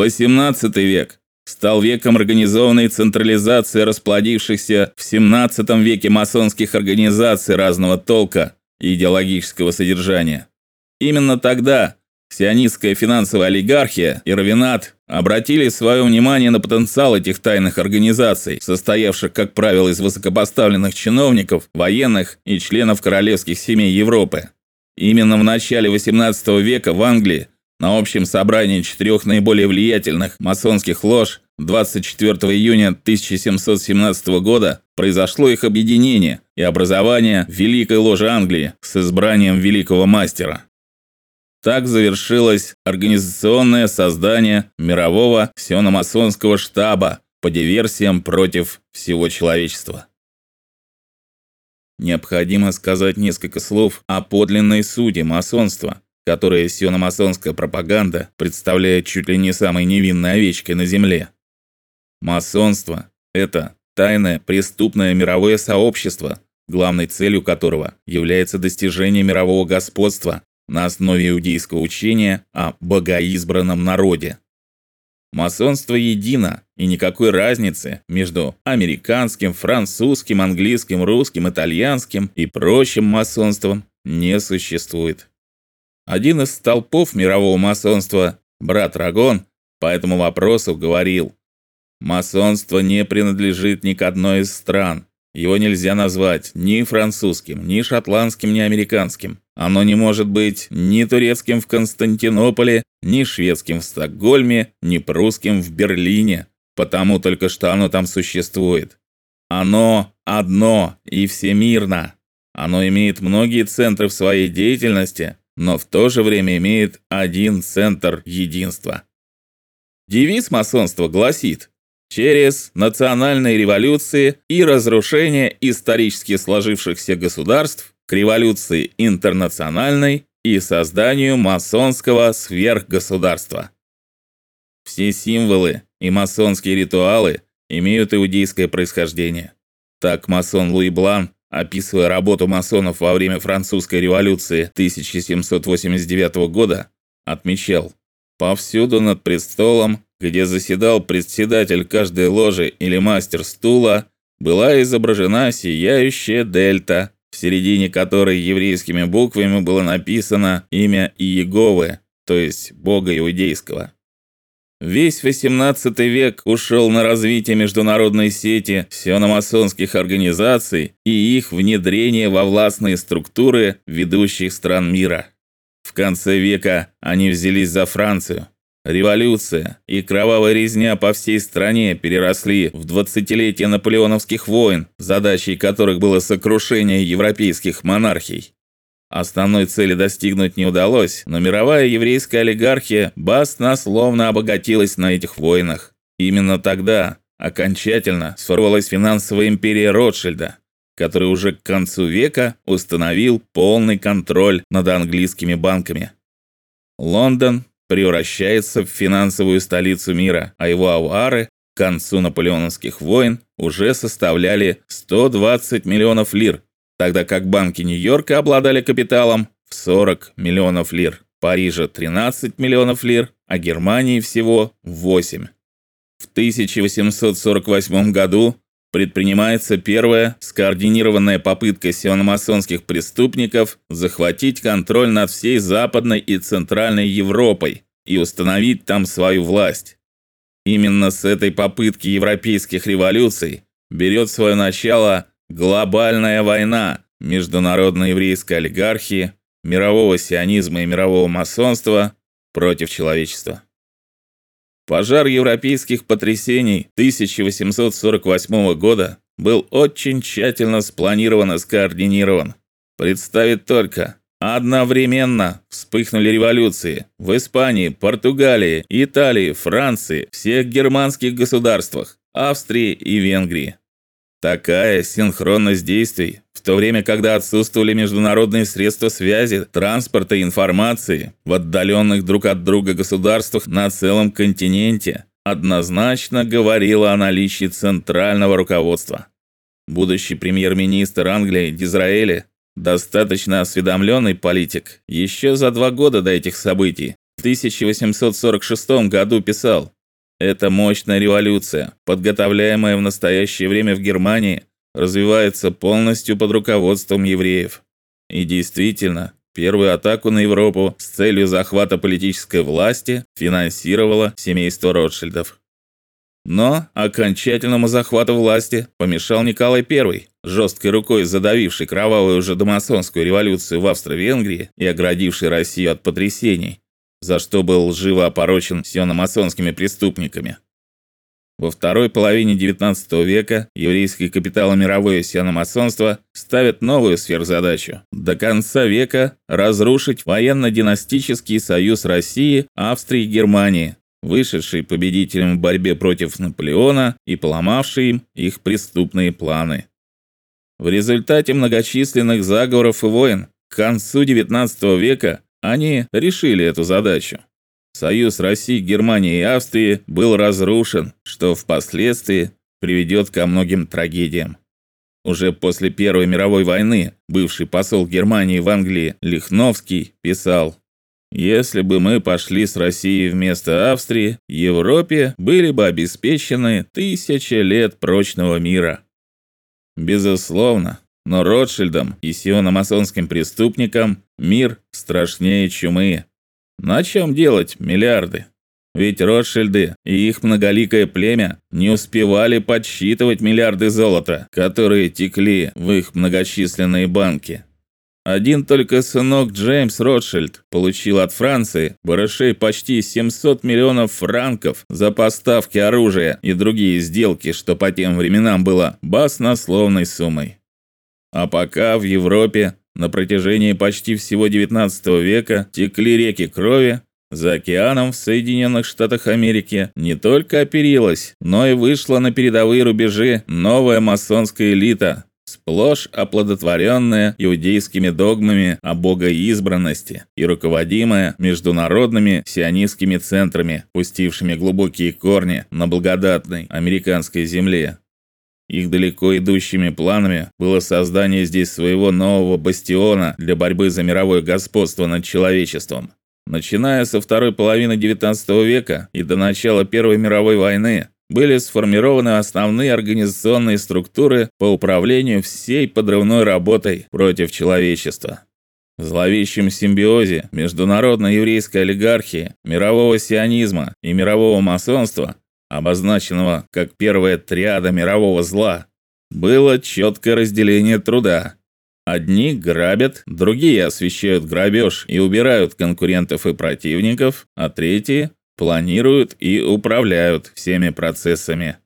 XVIII век стал веком организованной централизации расплодившихся в XVII веке масонских организаций разного толка и идеологического содержания. Именно тогда сионистская финансовая олигархия и равенат обратили свое внимание на потенциал этих тайных организаций, состоявших, как правило, из высокопоставленных чиновников, военных и членов королевских семей Европы. Именно в начале XVIII века в Англии на общем собрании четырех наиболее влиятельных масонских лож 24 июня 1717 года произошло их объединение и образование Великой ложи Англии с избранием великого мастера. Так завершилось организационное создание мирового сиономасонского штаба по диверсиям против всего человечества. Необходимо сказать несколько слов о подлинной сути масонства, которое сиономасонская пропаганда представляет чуть ли не самой невинной овечкой на земле. Масонство это тайное преступное мировое сообщество, главной целью которого является достижение мирового господства на основе иудейского учения о богоизбранном народе. Масонство едино, и никакой разницы между американским, французским, английским, русским, итальянским и прочим масонством не существует. Один из столпов мирового масонства, брат Рагон, по этому вопросу говорил: Масонство не принадлежит ни к одной из стран. Его нельзя назвать ни французским, ни шотландским, ни американским. Оно не может быть ни турецким в Константинополе, ни шведским в Стокгольме, ни прусским в Берлине, потому только что оно там существует. Оно одно и всемирно. Оно имеет многие центры в своей деятельности, но в то же время имеет один центр единства. Девиз масонства гласит: через национальные революции и разрушение исторически сложившихся государств к революции интернациональной и созданию масонского сверхгосударства. Все символы и масонские ритуалы имеют иудейское происхождение. Так масон Луи Блан, описывая работу масонов во время французской революции 1789 года, отмечал: повсюду над престолом где заседал председатель каждой ложи или мастер стула, была изображена сияющая дельта, в середине которой еврейскими буквами было написано имя Иеговы, то есть бога иудейского. Весь XVIII век ушел на развитие международной сети сиономасонских организаций и их внедрение во властные структуры ведущих стран мира. В конце века они взялись за Францию. Революция и кровавая резня по всей стране переросли в двадцатилетие наполеоновских войн, задачей которых было сокрушение европейских монархий. Основной цели достигнуть не удалось, но мировая еврейская олигархия баснословно обогатилась на этих войнах. Именно тогда окончательно сформировалась финансовая империя Ротшильда, который уже к концу века установил полный контроль над английскими банками. Лондон превращается в финансовую столицу мира, а его авары к концу наполеоновских войн уже составляли 120 миллионов лир, тогда как банки Нью-Йорка обладали капиталом в 40 миллионов лир, Парижа 13 миллионов лир, а Германии всего 8. В 1848 году предпринимается первая скоординированная попытка сиономасонских преступников захватить контроль над всей Западной и Центральной Европой и установить там свою власть. Именно с этой попытки европейских революций берет свое начало глобальная война международной еврейской олигархии, мирового сионизма и мирового масонства против человечества. Пожар европейских потрясений 1848 года был очень тщательно спланирован и скоординирован. Представить только, одновременно вспыхнули революции в Испании, Португалии, Италии, Франции, всех германских государствах, Австрии и Венгрии. Такая синхронность действий, в то время, когда отсутствовали международные средства связи, транспорта и информации в отдаленных друг от друга государствах на целом континенте, однозначно говорила о наличии центрального руководства. Будущий премьер-министр Англии Дизраэли, достаточно осведомленный политик, еще за два года до этих событий 1846 году писал: "Это мощная революция, подготовляемая в настоящее время в Германии, развивается полностью под руководством евреев". И действительно, первую атаку на Европу с целью захвата политической власти финансировало семейство Ротшильдов. Но окончательному захвату власти помешал Николай I, жесткой рукой задавивший кровавую уже домасонскую революцию в Австро-Венгрии и оградивший Россию от потрясений, за что был живо опорочен сиономасонскими преступниками. Во второй половине XIX века еврейский капитал и мировое сиономасонство ставят новую сверхзадачу до конца века разрушить военно-династический союз России, Австрии и Германии, вышедший победителем в борьбе против Наполеона и поломавший им их преступные планы. В результате многочисленных заговоров и войн к концу XIX века они решили эту задачу. Союз России, Германии и Австрии был разрушен, что впоследствии приведет ко многим трагедиям. Уже после Первой мировой войны бывший посол Германии в Англии Лихновский писал: если бы мы пошли с Россией вместо Австрии, Европе были бы обеспечены тысячи лет прочного мира. Безусловно, но Ротшильдам и сиономасонским преступникам мир страшнее чумы. На чем делать миллиарды? Ведь Ротшильды и их многоликое племя не успевали подсчитывать миллиарды золота, которые текли в их многочисленные банки. Один только сынок Джеймс Ротшильд получил от Франции барышей почти 700 миллионов франков за поставки оружия и другие сделки, что по тем временам было баснословной суммой. А пока в Европе на протяжении почти всего XIX века текли реки крови, за океаном в Соединенных Штатах Америки не только оперилась, но и вышла на передовые рубежи новая масонская элита, сплошь оплодотворенная иудейскими догмами о богоизбранности и руководимая международными сионистскими центрами, пустившими глубокие корни на благодатной американской земле. Их далеко идущими планами было создание здесь своего нового бастиона для борьбы за мировое господство над человечеством. Начиная со второй половины XIX века и до начала Первой мировой войны, были сформированы основные организационные структуры по управлению всей подрывной работой против человечества. В зловещем симбиозе международной еврейской олигархии, мирового сионизма и мирового масонства, обозначенного как первая триада мирового зла, было четкое разделение труда. Одни грабят, другие освещают грабеж и убирают конкурентов и противников, а третьи планируют и управляют всеми процессами.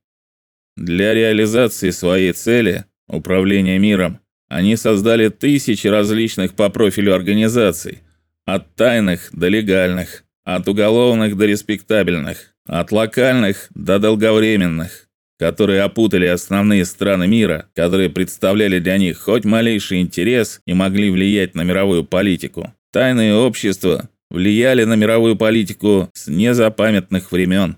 Для реализации своей цели управления миром они создали тысячи различных по профилю организаций, от тайных до легальных, от уголовных до респектабельных, от локальных до долговременных, которые опутали основные страны мира, которые представляли для них хоть малейший интерес и могли влиять на мировую политику. Тайные общества влияли на мировую политику с незапамятных времен.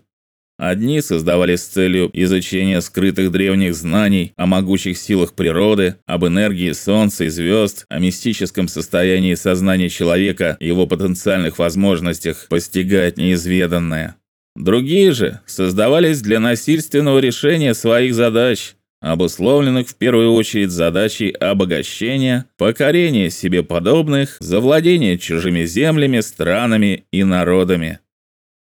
Одни создавали с целью изучения скрытых древних знаний о могучих силах природы, об энергии солнца и звезд, о мистическом состоянии сознания человека его потенциальных возможностях постигать неизведанное. Другие же создавались для насильственного решения своих задач, обусловленных в первую очередь задачей обогащения, покорения себе подобных, завладения чужими землями, странами и народами.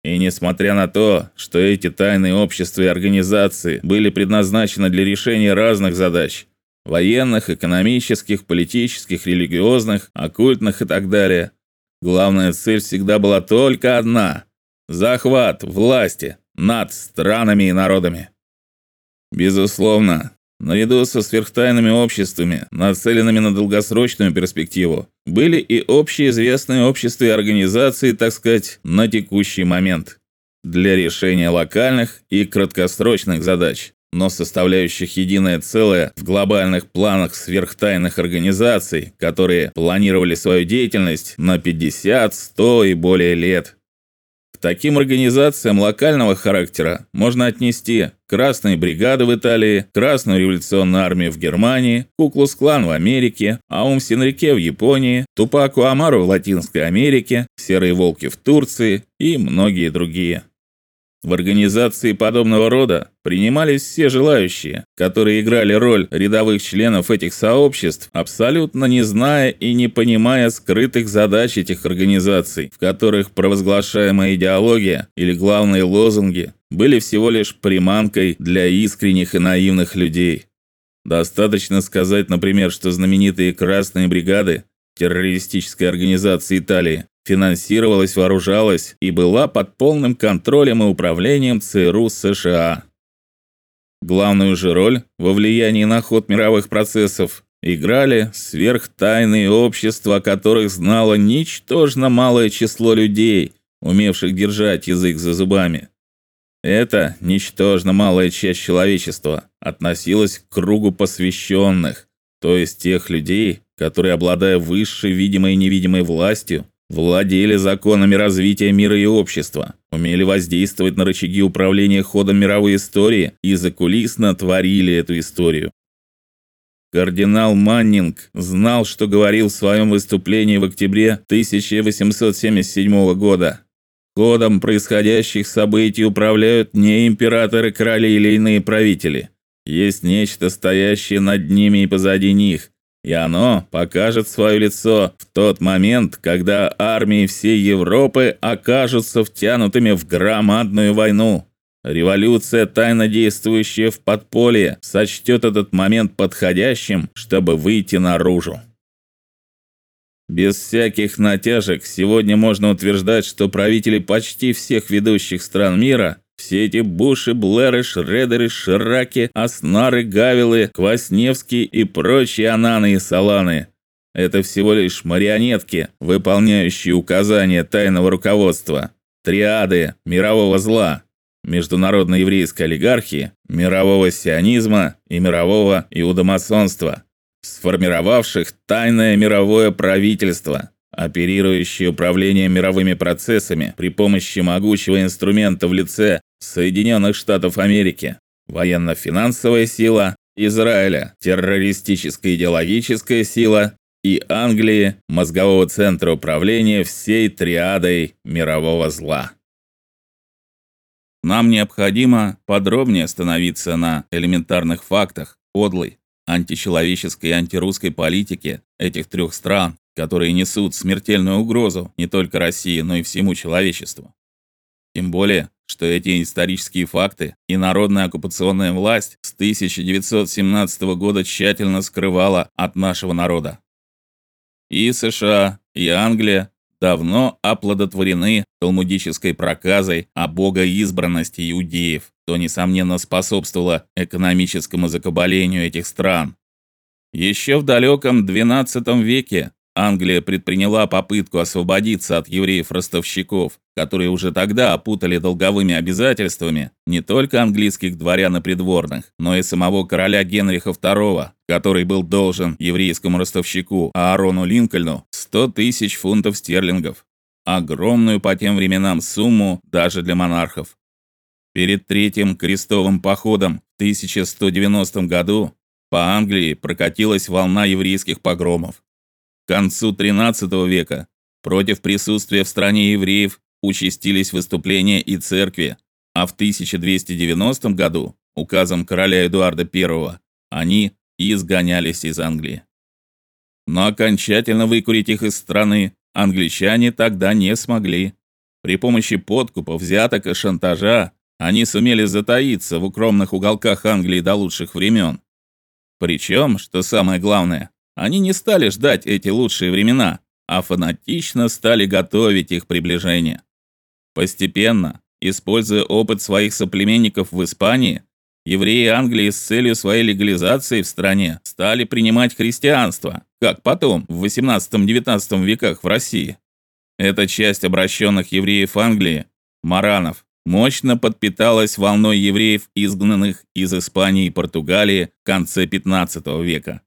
И несмотря на то, что эти тайные общества и организации были предназначены для решения разных задач военных, экономических, политических, религиозных, оккультных и так далее, главная цель всегда была только одна захват власти над странами и народами. Безусловно, наряду со сверхтайными обществами, нацеленными на долгосрочную перспективу, были и общеизвестные общества и организации, так сказать, на текущий момент для решения локальных и краткосрочных задач, но составляющих единое целое в глобальных планах сверхтайных организаций, которые планировали свою деятельность на 50, 100 и более лет таким организациям локального характера можно отнести Красные бригады в Италии, Красную революционную армию в Германии, Куклус-клан в Америке, Аум Синрике в Японии, Тупаку Амару в Латинской Америке, Серые волки в Турции и многие другие. В организации подобного рода принимались все желающие, которые играли роль рядовых членов этих сообществ, абсолютно не зная и не понимая скрытых задач этих организаций, в которых провозглашаемая идеология или главные лозунги были всего лишь приманкой для искренних и наивных людей. Достаточно сказать, например, что знаменитые красные бригады террористической организации Италии финансировалась, вооружалась и была под полным контролем и управлением ЦРУ США. Главную же роль во влиянии на ход мировых процессов играли сверхтайные общества, о которых знало ничтожно малое число людей, умевших держать язык за зубами. Это ничтожно малая часть человечества относилась к кругу посвященных, то есть тех людей, которые, обладая высшей видимой и невидимой властью, владели законами развития мира и общества, умели воздействовать на рычаги управления ходом мировой истории и закулисно творили эту историю. Кардинал Маннинг знал, что говорил в своем выступлении в октябре 1877 года. Ходом происходящих событий управляют не императоры, короли или иные правители. Есть нечто стоящее над ними и позади них, и оно покажет свое лицо в тот момент, когда армии всей Европы окажутся втянутыми в громадную войну. Революция, тайно действующая в подполье, сочтет этот момент подходящим, чтобы выйти наружу. Без всяких натяжек сегодня можно утверждать, что правители почти всех ведущих стран мира все эти Буши, Блэры, Шредеры, Шираки, Аснары, Гавилы, Квасневские и прочие Ананы и Саланы – это всего лишь марионетки, выполняющие указания тайного руководства, триады мирового зла, международной еврейской олигархии, мирового сионизма и мирового иудомасонства, сформировавших тайное мировое правительство – оперирующие управлением мировыми процессами при помощи могучего инструмента в лице Соединенных Штатов Америки, военно-финансовая сила Израиля, террористическая идеологическая сила и Англии, мозгового центра управления всей триадой мирового зла. Нам необходимо подробнее остановиться на элементарных фактах подлой, античеловеческой и антирусской политики этих трех стран, которые несут смертельную угрозу не только России, но и всему человечеству. Тем более, что эти исторические факты и народная оккупационная власть с 1917 года тщательно скрывала от нашего народа. И США, и Англия давно оплодотворены талмудической проказой о богоизбранности иудеев, что несомненно способствовало экономическому закабалению этих стран. Еще в далеком XII веке Англия предприняла попытку освободиться от евреев-ростовщиков, которые уже тогда опутали долговыми обязательствами не только английских дворян и придворных, но и самого короля Генриха II, который был должен еврейскому ростовщику Аарону Линкольну 100 тысяч фунтов стерлингов. Огромную по тем временам сумму даже для монархов. Перед третьим крестовым походом в 1190 году по Англии прокатилась волна еврейских погромов. К концу XIII века против присутствия в стране евреев участились выступления и церкви, а в 1290 году указом короля Эдуарда I они изгонялись из Англии. Но окончательно выкурить их из страны англичане тогда не смогли. При помощи подкупа, взяток и шантажа они сумели затаиться в укромных уголках Англии до лучших времен. Причем, что самое главное, они не стали ждать эти лучшие времена, а фанатично стали готовить их приближение. Постепенно, используя опыт своих соплеменников в Испании, евреи Англии с целью своей легализации в стране стали принимать христианство, как потом в XVIII-XIX веках в России. Эта часть обращенных евреев Англии, маранов, мощно подпиталась волной евреев, изгнанных из Испании и Португалии в конце XV века.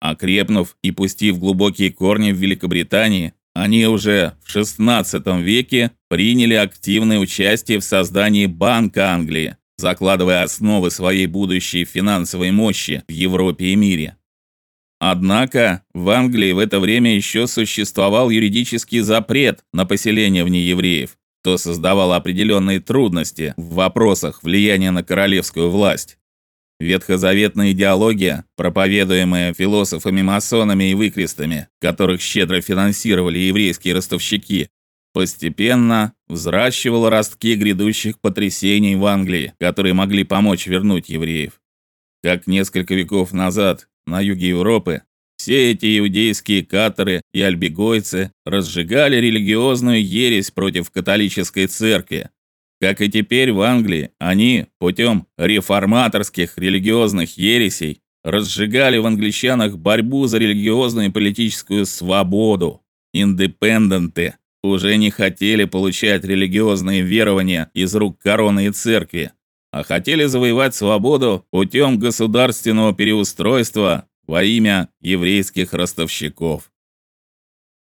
Окрепнув и пустив глубокие корни в Великобритании, Они уже в XVI веке приняли активное участие в создании Банка Англии, закладывая основы своей будущей финансовой мощи в Европе и мире. Однако в Англии в это время еще существовал юридический запрет на поселение в неевреев, что создавало определенные трудности в вопросах влияния на королевскую власть. Ветхозаветная идеология, проповедуемая философами-масонами и выкрестами, которых щедро финансировали еврейские ростовщики, постепенно взращивала ростки грядущих потрясений в Англии, которые могли помочь вернуть евреев. Как несколько веков назад на юге Европы все эти иудейские каторы и альбегойцы разжигали религиозную ересь против католической церкви. Как и теперь в Англии, они путем реформаторских религиозных ересей разжигали в англичанах борьбу за религиозную и политическую свободу. Индепенденты уже не хотели получать религиозные верования из рук короны и церкви, а хотели завоевать свободу путем государственного переустройства во имя еврейских ростовщиков.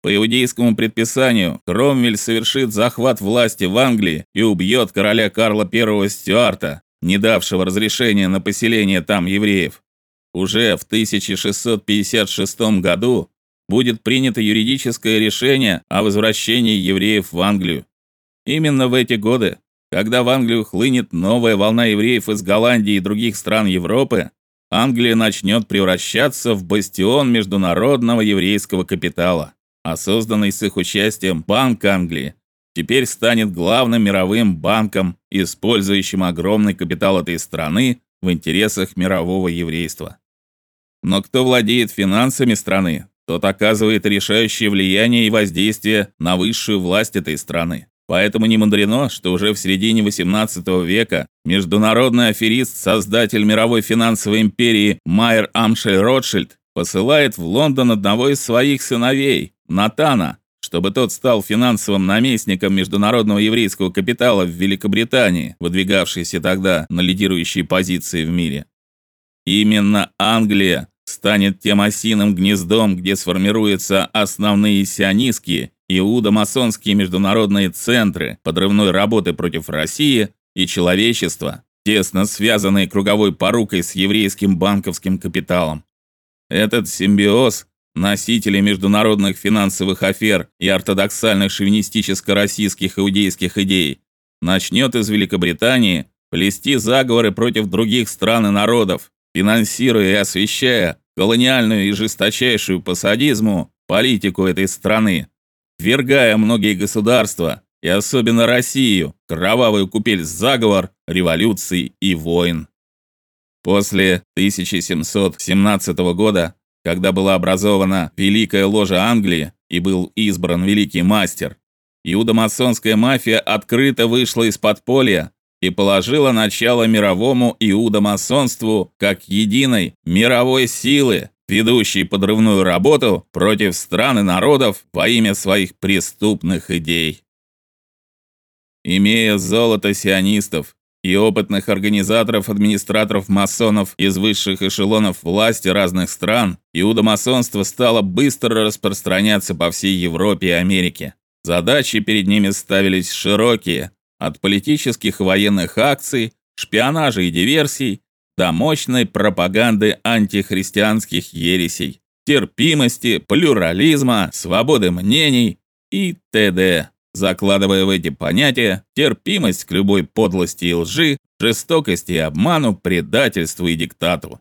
По иудейскому предписанию Кромвель совершит захват власти в Англии и убьет короля Карла I Стюарта, не давшего разрешения на поселение там евреев. Уже в 1656 году будет принято юридическое решение о возвращении евреев в Англию. Именно в эти годы когда в Англию хлынет новая волна евреев из Голландии и других стран Европы, Англия начнет превращаться в бастион международного еврейского капитала, а созданный с их участием Банк Англии теперь станет главным мировым банком, использующим огромный капитал этой страны в интересах мирового еврейства. Но кто владеет финансами страны, тот оказывает решающее влияние и воздействие на высшую власть этой страны. Поэтому не мудрено, что уже в середине XVIII века международный аферист, создатель мировой финансовой империи Майер Амшель Ротшильд посылает в Лондон одного из своих сыновей, Натана, чтобы тот стал финансовым наместником международного еврейского капитала в Великобритании, выдвигавшейся тогда на лидирующие позиции в мире. Именно Англия станет тем осиным гнездом, где сформируются основные сионистские иудо-масонские международные центры подрывной работы против России и человечества, тесно связанные круговой порукой с еврейским банковским капиталом. Этот симбиоз носители международных финансовых афер и ортодоксальных шовинистическо-российских иудейских идей начнет из Великобритании плести заговоры против других стран и народов, финансируя и освещая колониальную и жесточайшую по садизму политику этой страны ввергая многие государства, и особенно Россию, кровавую купель заговор, революций и войн. После 1717 года, когда была образована Великая ложа Англии и был избран великий мастер, иудомасонская мафия открыто вышла из подполья и положила начало мировому иудомасонству как единой мировой силы, ведущий подрывную работу против стран и народов во имя своих преступных идей. Имея золото сионистов и опытных организаторов-администраторов-масонов из высших эшелонов власти разных стран, иудомасонство стало быстро распространяться по всей Европе и Америке. Задачи перед ними ставились широкие, от политических военных акций, шпионажа и диверсий до мощной пропаганды антихристианских ересей, терпимости, плюрализма, свободы мнений и т.д., закладывая в эти понятия терпимость к любой подлости и лжи, жестокости и обману, предательству и диктату.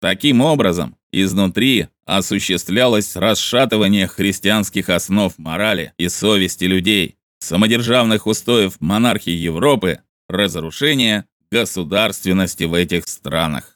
Таким образом, изнутри осуществлялось расшатывание христианских основ морали и совести людей, самодержавных устоев монархии Европы, разрушение государственности в этих странах.